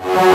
Thank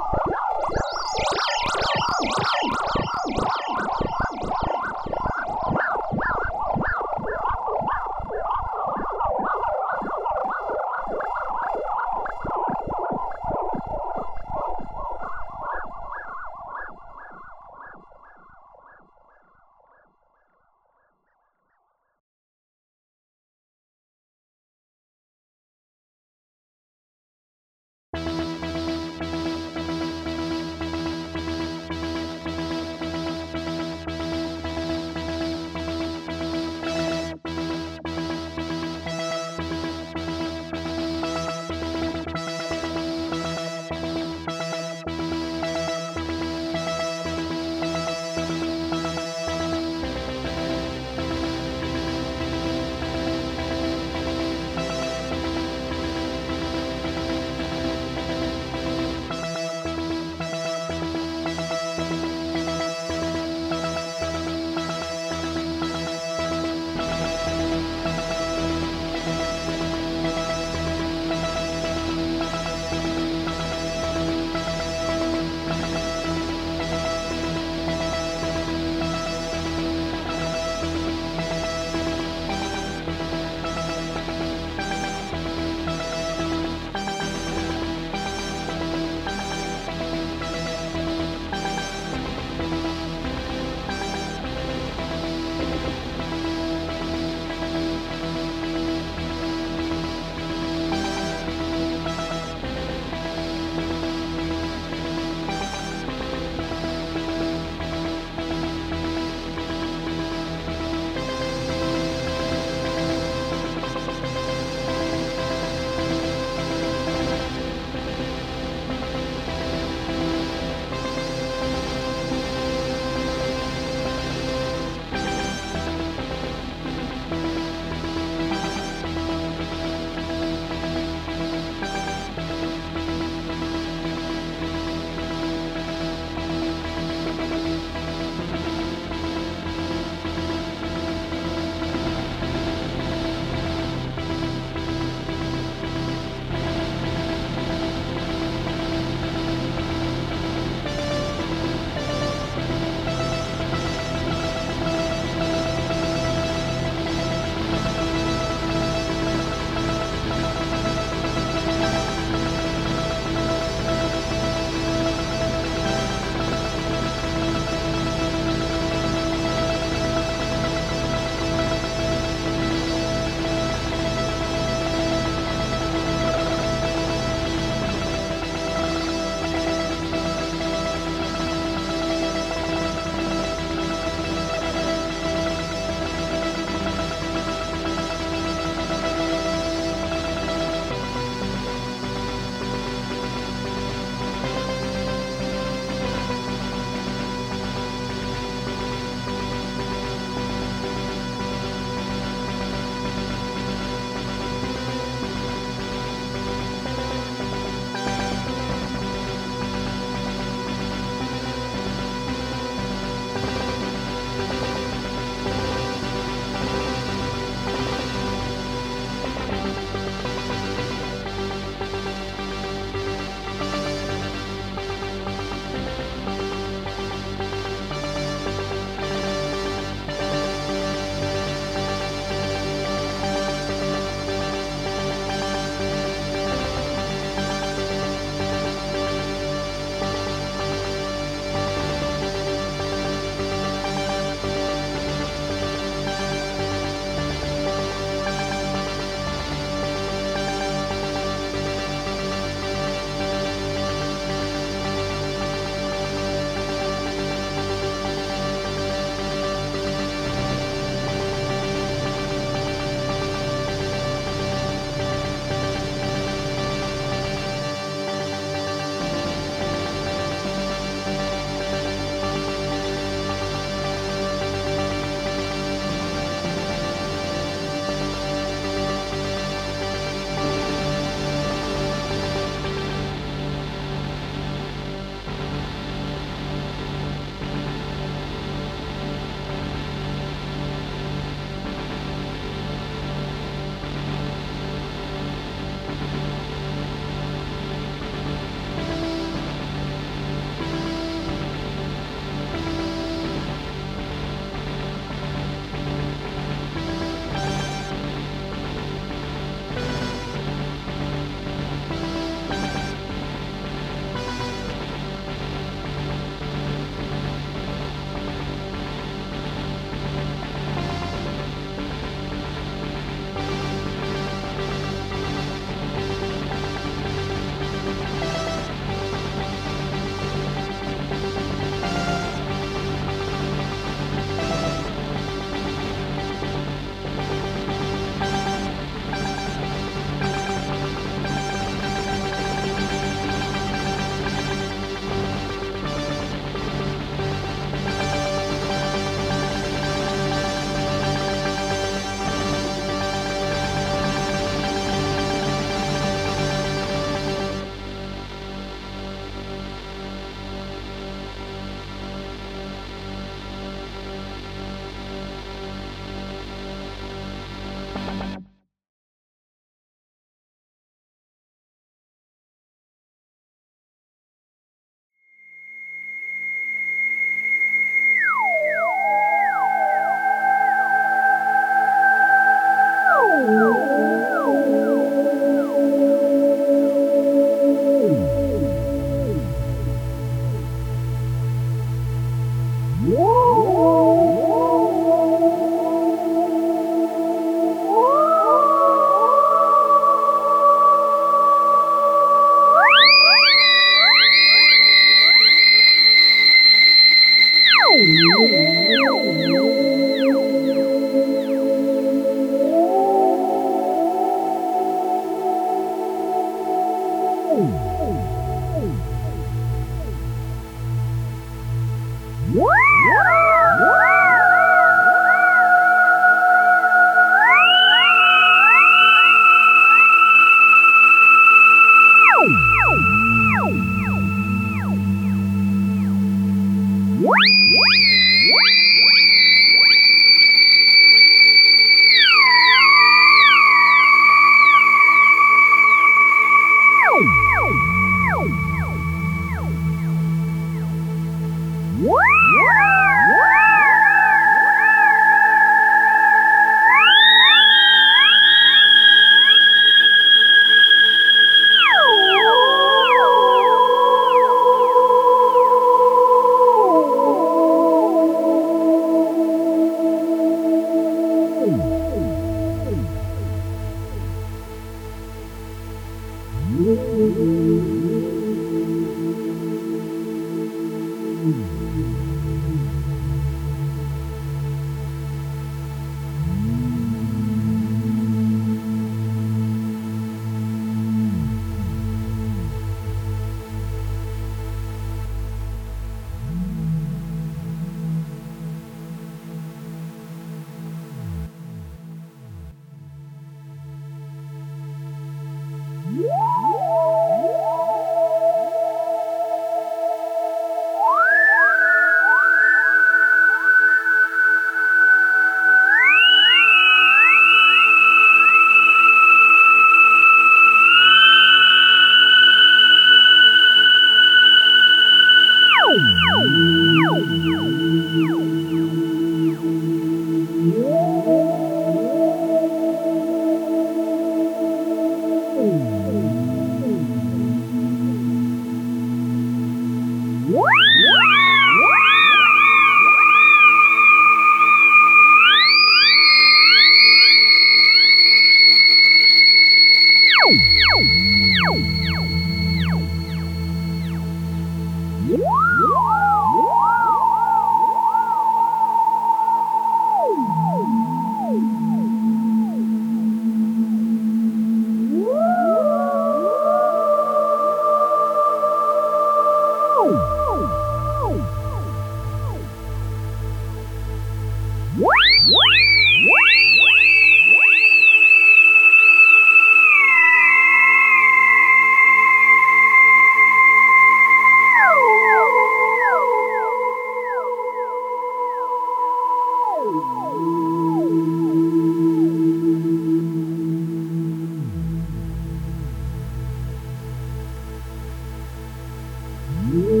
you.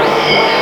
Wow.